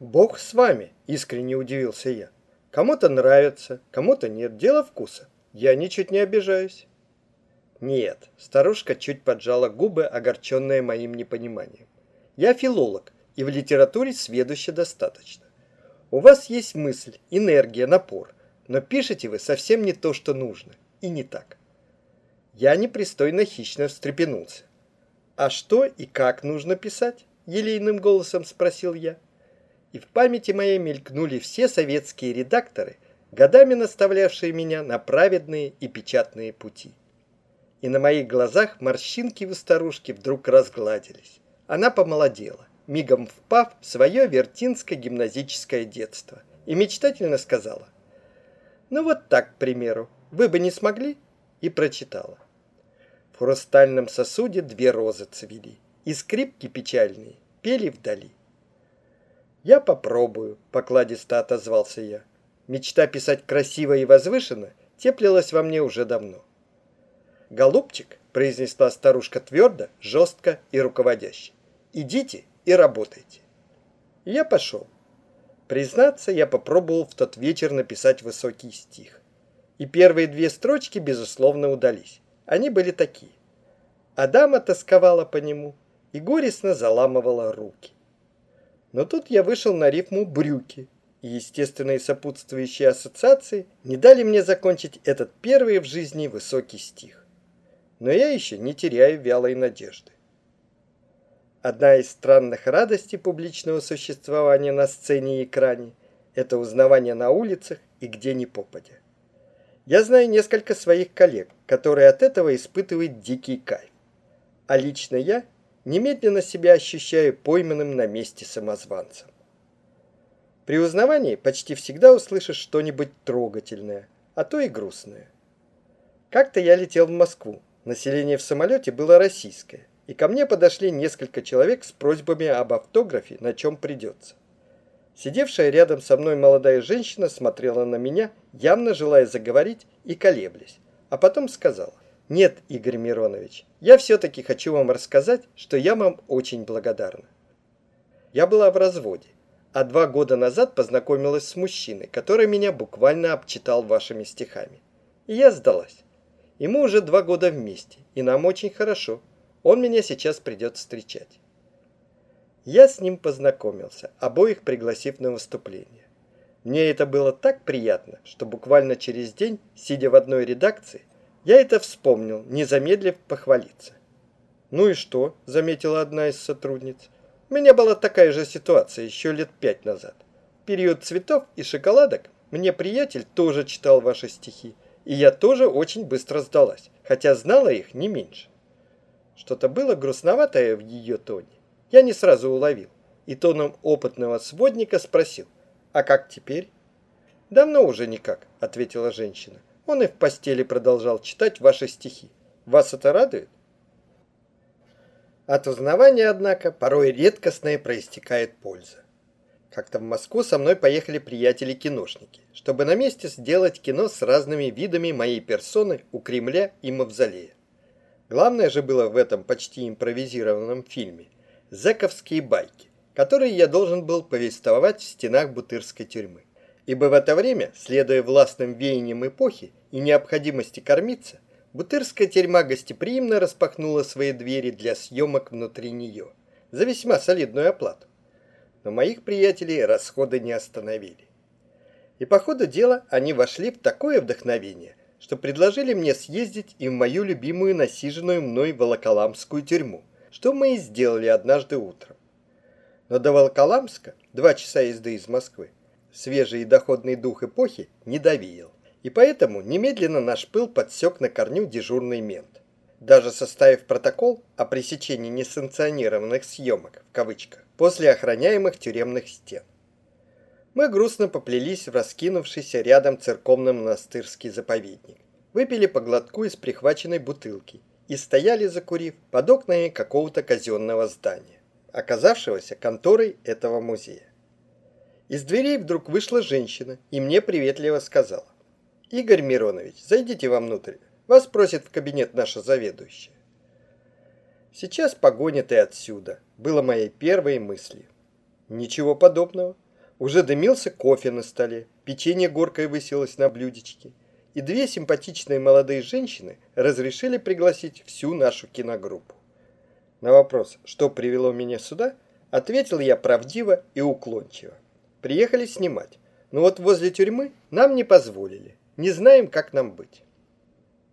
Бог с вами, искренне удивился я. Кому-то нравится, кому-то нет, дело вкуса. Я ничуть не обижаюсь. Нет, старушка чуть поджала губы, огорченная моим непониманием. Я филолог, и в литературе сведуща достаточно. У вас есть мысль, энергия, напор, но пишете вы совсем не то, что нужно, и не так. Я непристойно хищно встрепенулся. «А что и как нужно писать?» – елейным голосом спросил я. И в памяти моей мелькнули все советские редакторы, годами наставлявшие меня на праведные и печатные пути. И на моих глазах морщинки у старушки вдруг разгладились. Она помолодела, мигом впав в свое вертинское гимназическое детство, и мечтательно сказала, «Ну вот так, к примеру, вы бы не смогли?» и прочитала. В хрустальном сосуде две розы цвели, и скрипки печальные пели вдали. «Я попробую», — покладисто отозвался я. Мечта писать красиво и возвышенно теплилась во мне уже давно. «Голубчик», — произнесла старушка твердо, жестко и руководяще, — «идите и работайте». Я пошел. Признаться, я попробовал в тот вечер написать высокий стих. И первые две строчки, безусловно, удались. Они были такие. Адама тосковала по нему и горестно заламывала руки. Но тут я вышел на рифму «брюки», и естественные сопутствующие ассоциации не дали мне закончить этот первый в жизни высокий стих. Но я еще не теряю вялой надежды. Одна из странных радостей публичного существования на сцене и экране – это узнавание на улицах и где ни попадя. Я знаю несколько своих коллег, которые от этого испытывают дикий кайф. А лично я немедленно себя ощущаю пойманным на месте самозванцем. При узнавании почти всегда услышишь что-нибудь трогательное, а то и грустное. Как-то я летел в Москву. Население в самолете было российское, и ко мне подошли несколько человек с просьбами об автографе, на чем придется. Сидевшая рядом со мной молодая женщина смотрела на меня, явно желая заговорить и колеблясь, а потом сказала, «Нет, Игорь Миронович, я все-таки хочу вам рассказать, что я вам очень благодарна». Я была в разводе, а два года назад познакомилась с мужчиной, который меня буквально обчитал вашими стихами. И я сдалась. Ему уже два года вместе, и нам очень хорошо. Он меня сейчас придет встречать. Я с ним познакомился, обоих пригласив на выступление. Мне это было так приятно, что буквально через день, сидя в одной редакции, я это вспомнил, не замедлив похвалиться. «Ну и что?» – заметила одна из сотрудниц. «У меня была такая же ситуация еще лет пять назад. Период цветов и шоколадок мне приятель тоже читал ваши стихи, и я тоже очень быстро сдалась, хотя знала их не меньше». Что-то было грустноватое в ее тоне я не сразу уловил и тоном опытного сводника спросил, «А как теперь?» «Давно уже никак», — ответила женщина. «Он и в постели продолжал читать ваши стихи. Вас это радует?» От узнавания, однако, порой редкостная проистекает польза. Как-то в Москву со мной поехали приятели-киношники, чтобы на месте сделать кино с разными видами моей персоны у Кремля и Мавзолея. Главное же было в этом почти импровизированном фильме – зэковские байки, которые я должен был повествовать в стенах Бутырской тюрьмы. Ибо в это время, следуя властным веяниям эпохи и необходимости кормиться, Бутырская тюрьма гостеприимно распахнула свои двери для съемок внутри нее за весьма солидную оплату. Но моих приятелей расходы не остановили. И по ходу дела они вошли в такое вдохновение, что предложили мне съездить и в мою любимую насиженную мной Волоколамскую тюрьму, что мы и сделали однажды утром. Но до Волколамска, два часа езды из Москвы, свежий и доходный дух эпохи не довеял, и поэтому немедленно наш пыл подсек на корню дежурный мент. Даже составив протокол о пресечении несанкционированных съемок, в кавычках, после охраняемых тюремных стен. Мы грустно поплелись в раскинувшийся рядом церковно-монастырский заповедник. Выпили по глотку из прихваченной бутылки и стояли, закурив, под окнами какого-то казенного здания, оказавшегося конторой этого музея. Из дверей вдруг вышла женщина и мне приветливо сказала. «Игорь Миронович, зайдите вовнутрь. Вас просит в кабинет наша заведующая». Сейчас погонят и отсюда, было моей первой мыслью. Ничего подобного. Уже дымился кофе на столе, печенье горкой высилось на блюдечке, и две симпатичные молодые женщины разрешили пригласить всю нашу киногруппу. На вопрос, что привело меня сюда, ответил я правдиво и уклончиво. Приехали снимать, но вот возле тюрьмы нам не позволили, не знаем, как нам быть.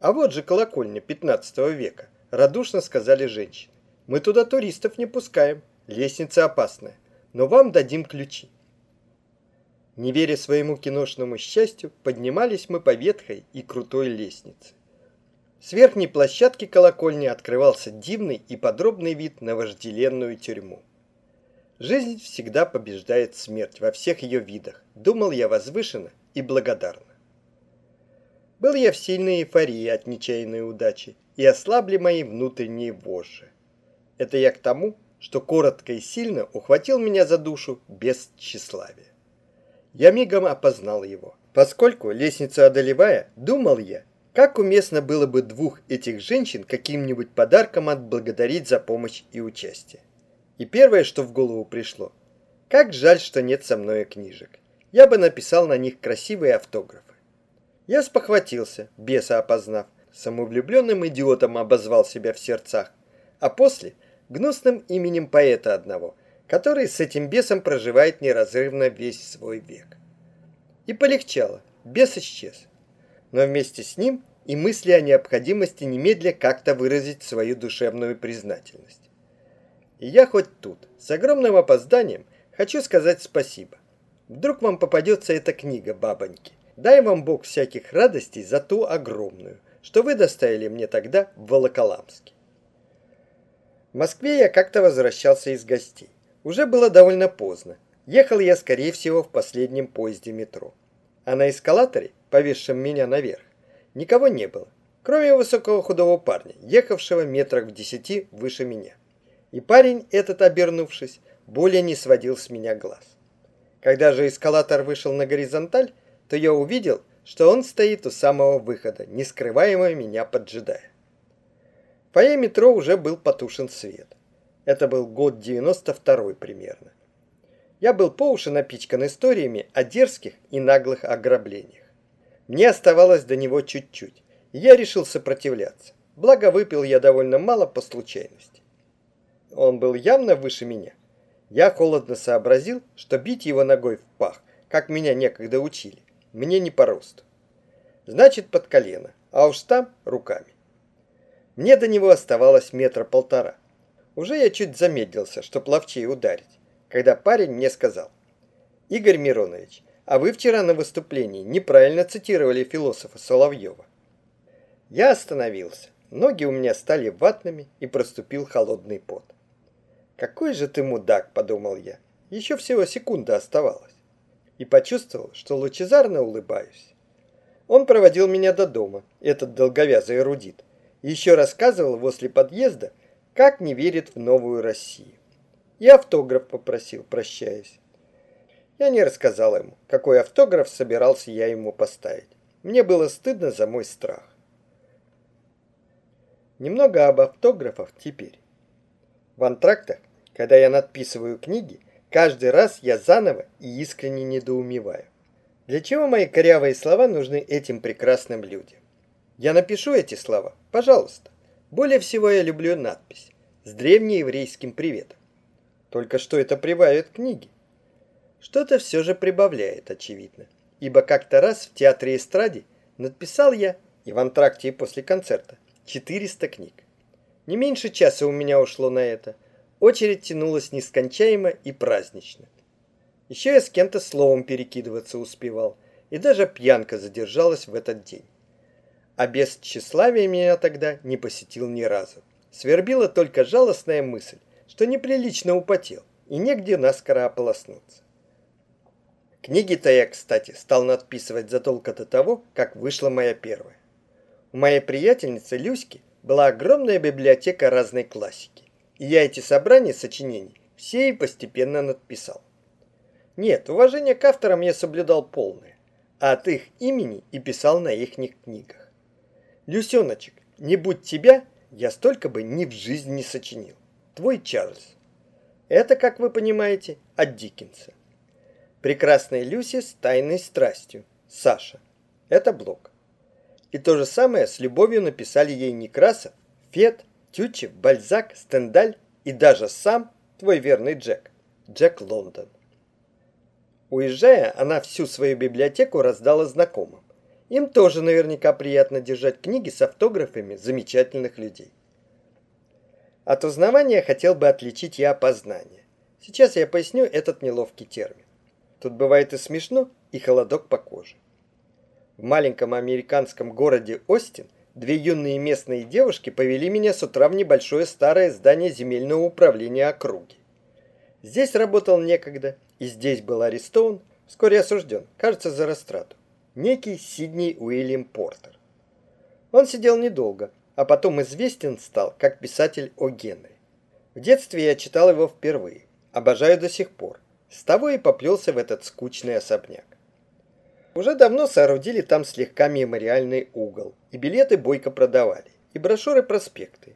А вот же колокольня 15 века, радушно сказали женщины. Мы туда туристов не пускаем, лестница опасная, но вам дадим ключи. Не веря своему киношному счастью, поднимались мы по ветхой и крутой лестнице. С верхней площадки колокольни открывался дивный и подробный вид на вожделенную тюрьму. Жизнь всегда побеждает смерть во всех ее видах, думал я возвышенно и благодарно. Был я в сильной эйфории от нечаянной удачи, и ослабли мои внутренние вожжи. Это я к тому, что коротко и сильно ухватил меня за душу без тщеславия. Я мигом опознал его. Поскольку, лестницу одолевая, думал я, как уместно было бы двух этих женщин каким-нибудь подарком отблагодарить за помощь и участие. И первое, что в голову пришло, как жаль, что нет со мной книжек. Я бы написал на них красивые автографы. Я спохватился, беса опознав, самовлюбленным идиотом обозвал себя в сердцах, а после гнусным именем поэта одного, который с этим бесом проживает неразрывно весь свой век. И полегчало, бес исчез. Но вместе с ним и мысли о необходимости немедля как-то выразить свою душевную признательность. И я хоть тут, с огромным опозданием, хочу сказать спасибо. Вдруг вам попадется эта книга, бабоньки. Дай вам Бог всяких радостей за ту огромную, что вы доставили мне тогда в Волоколамске. В Москве я как-то возвращался из гостей. Уже было довольно поздно. Ехал я, скорее всего, в последнем поезде метро. А на эскалаторе, повесшем меня наверх, никого не было, кроме высокого худого парня, ехавшего метрах в десяти выше меня. И парень этот, обернувшись, более не сводил с меня глаз. Когда же эскалатор вышел на горизонталь, то я увидел, что он стоит у самого выхода, не скрываемо меня поджидая. В фойе метро уже был потушен свет. Это был год 92 примерно. Я был по уши напичкан историями о дерзких и наглых ограблениях. Мне оставалось до него чуть-чуть, и я решил сопротивляться. Благо выпил я довольно мало по случайности. Он был явно выше меня. Я холодно сообразил, что бить его ногой в пах, как меня некогда учили, мне не по росту. Значит, под колено, а уж там руками. Мне до него оставалось метра полтора. Уже я чуть замедлился, чтоб ловчей ударить, когда парень мне сказал. «Игорь Миронович, а вы вчера на выступлении неправильно цитировали философа Соловьева». Я остановился. Ноги у меня стали ватными и проступил холодный пот. «Какой же ты мудак!» – подумал я. Еще всего секунда оставалась. И почувствовал, что лучезарно улыбаюсь. Он проводил меня до дома, этот долговязый эрудит. Еще рассказывал возле подъезда, как не верит в новую Россию. И автограф попросил, прощаясь. Я не рассказал ему, какой автограф собирался я ему поставить. Мне было стыдно за мой страх. Немного об автографах теперь. В антрактах, когда я надписываю книги, каждый раз я заново и искренне недоумеваю. Для чего мои корявые слова нужны этим прекрасным людям? Я напишу эти слова, пожалуйста. Более всего я люблю надпись с древнееврейским приветом. Только что это прибавит книги? Что-то все же прибавляет, очевидно. Ибо как-то раз в театре эстраде надписал я, и в антракте и после концерта, 400 книг. Не меньше часа у меня ушло на это. Очередь тянулась нескончаемо и празднично. Еще я с кем-то словом перекидываться успевал, и даже пьянка задержалась в этот день а без тщеславия меня тогда не посетил ни разу. Свербила только жалостная мысль, что неприлично употел, и негде наскоро ополоснуться. Книги-то я, кстати, стал надписывать задолго до того, как вышла моя первая. У моей приятельницы Люськи была огромная библиотека разной классики, я эти собрания сочинений все и постепенно надписал. Нет, уважение к авторам я соблюдал полное, а от их имени и писал на ихних книгах. Люсеночек, не будь тебя, я столько бы ни в жизнь не сочинил. Твой Чарльз. Это, как вы понимаете, от Диккенса. Прекрасная Люси с тайной страстью. Саша. Это блок. И то же самое с любовью написали ей Некрасов, Фет, Тютчев, Бальзак, Стендаль и даже сам твой верный Джек. Джек Лондон. Уезжая, она всю свою библиотеку раздала знакомым. Им тоже наверняка приятно держать книги с автографами замечательных людей. От узнавания хотел бы отличить я опознание. Сейчас я поясню этот неловкий термин. Тут бывает и смешно, и холодок по коже. В маленьком американском городе Остин две юные местные девушки повели меня с утра в небольшое старое здание земельного управления округи. Здесь работал некогда, и здесь был арестован, вскоре осужден, кажется, за растрату, некий Сидней Уильям Портер. Он сидел недолго, а потом известен стал как писатель о Генри. В детстве я читал его впервые, обожаю до сих пор. С того и поплелся в этот скучный особняк. Уже давно соорудили там слегка мемориальный угол, и билеты бойко продавали, и брошюры-проспекты.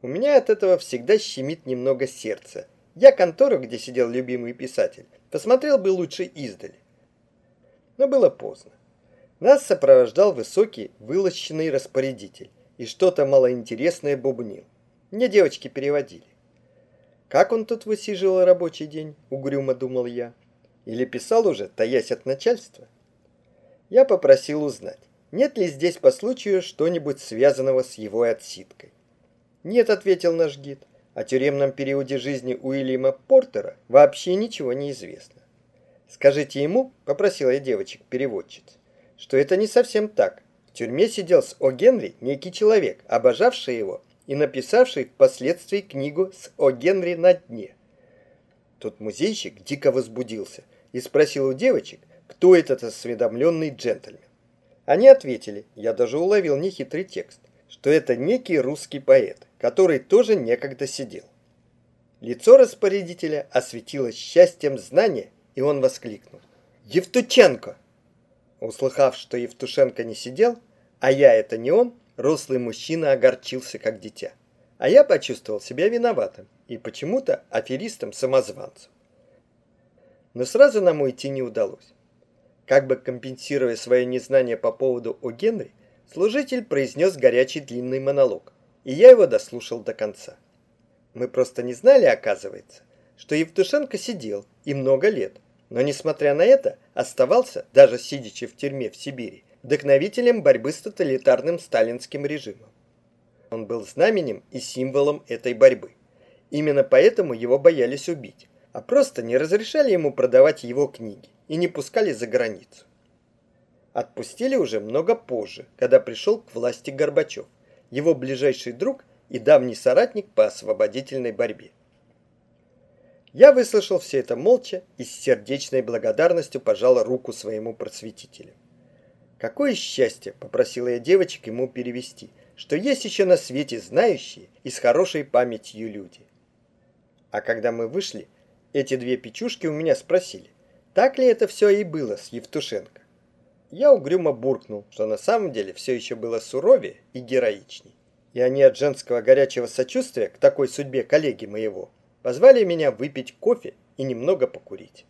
У меня от этого всегда щемит немного сердце. Я контору, где сидел любимый писатель, посмотрел бы лучше издали. Но было поздно. Нас сопровождал высокий, вылощенный распорядитель, и что-то малоинтересное бубнил. Мне девочки переводили. Как он тут высиживал рабочий день, угрюмо думал я. Или писал уже, таясь от начальства? Я попросил узнать, нет ли здесь по случаю что-нибудь связанного с его отсидкой. Нет, ответил наш гид. О тюремном периоде жизни Уильяма Портера вообще ничего не известно. Скажите ему, попросила я девочек-переводчиц, что это не совсем так, в тюрьме сидел с О. Генри некий человек, обожавший его и написавший впоследствии книгу с О. Генри на дне. Тут музейщик дико возбудился и спросил у девочек, кто этот осведомленный джентльмен. Они ответили, я даже уловил нехитрый текст, что это некий русский поэт, который тоже некогда сидел. Лицо распорядителя осветилось счастьем знания, и он воскликнул. «Евтученко!» Услыхав, что Евтушенко не сидел, а я это не он, рослый мужчина огорчился, как дитя. А я почувствовал себя виноватым и почему-то аферистом-самозванцем. Но сразу нам уйти не удалось. Как бы компенсируя свое незнание по поводу о Генри, служитель произнес горячий длинный монолог, и я его дослушал до конца. Мы просто не знали, оказывается, что Евтушенко сидел и много лет, но, несмотря на это, оставался, даже сидячи в тюрьме в Сибири, вдохновителем борьбы с тоталитарным сталинским режимом. Он был знаменем и символом этой борьбы. Именно поэтому его боялись убить, а просто не разрешали ему продавать его книги и не пускали за границу. Отпустили уже много позже, когда пришел к власти Горбачев, его ближайший друг и давний соратник по освободительной борьбе. Я выслушал все это молча и с сердечной благодарностью пожал руку своему просветителю. «Какое счастье!» – попросила я девочек ему перевести, что есть еще на свете знающие и с хорошей памятью люди. А когда мы вышли, эти две печушки у меня спросили, так ли это все и было с Евтушенко. Я угрюмо буркнул, что на самом деле все еще было суровее и героичней. И они от женского горячего сочувствия к такой судьбе коллеги моего – позвали меня выпить кофе и немного покурить.